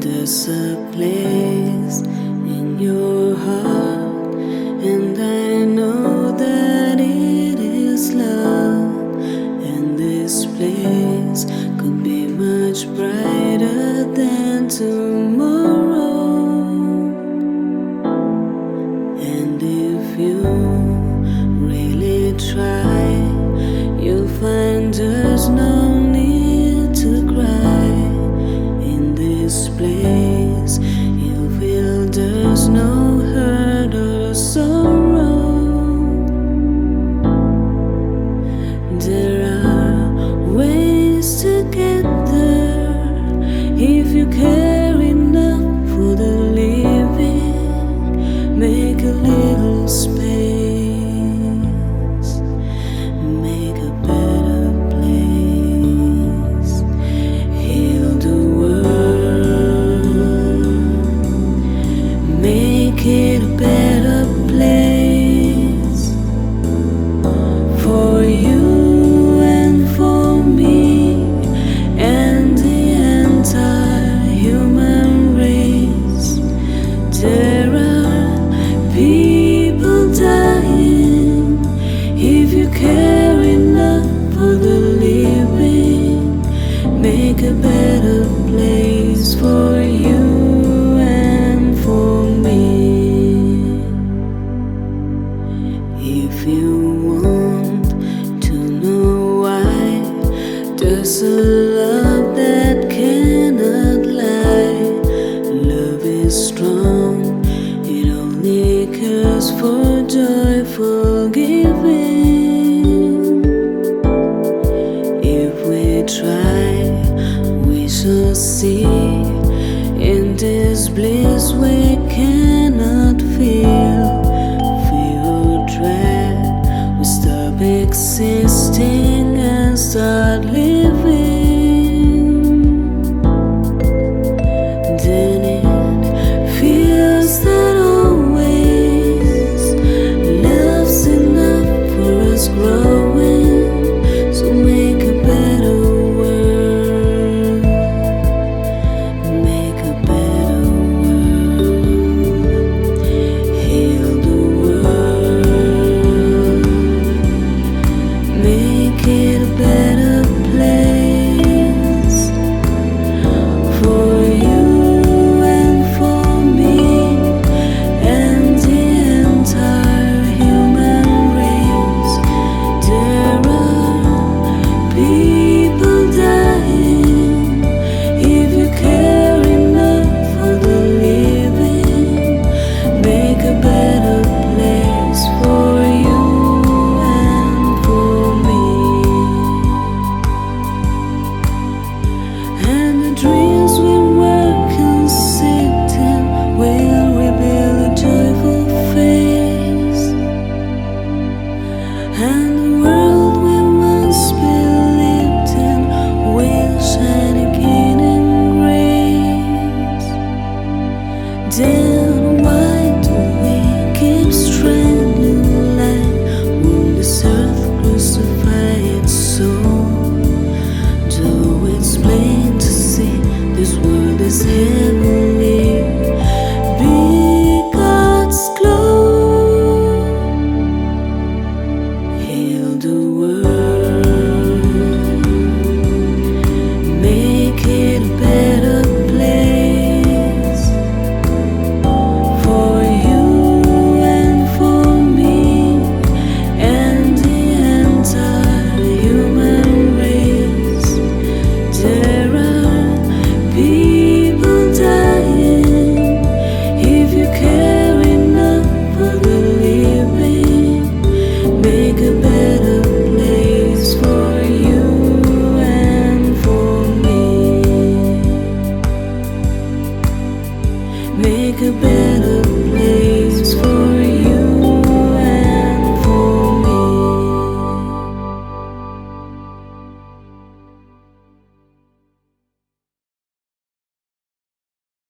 there's a place in your heart, and I know that it is love. And this place could be much brighter than tonight. Care enough for the living, make a better place for you and for me. If you want to know why, does a love that cannot lie, love is strong. It only cares for joyful giving. see in this bliss we cannot feel. Feel dread, we stop existing and start living.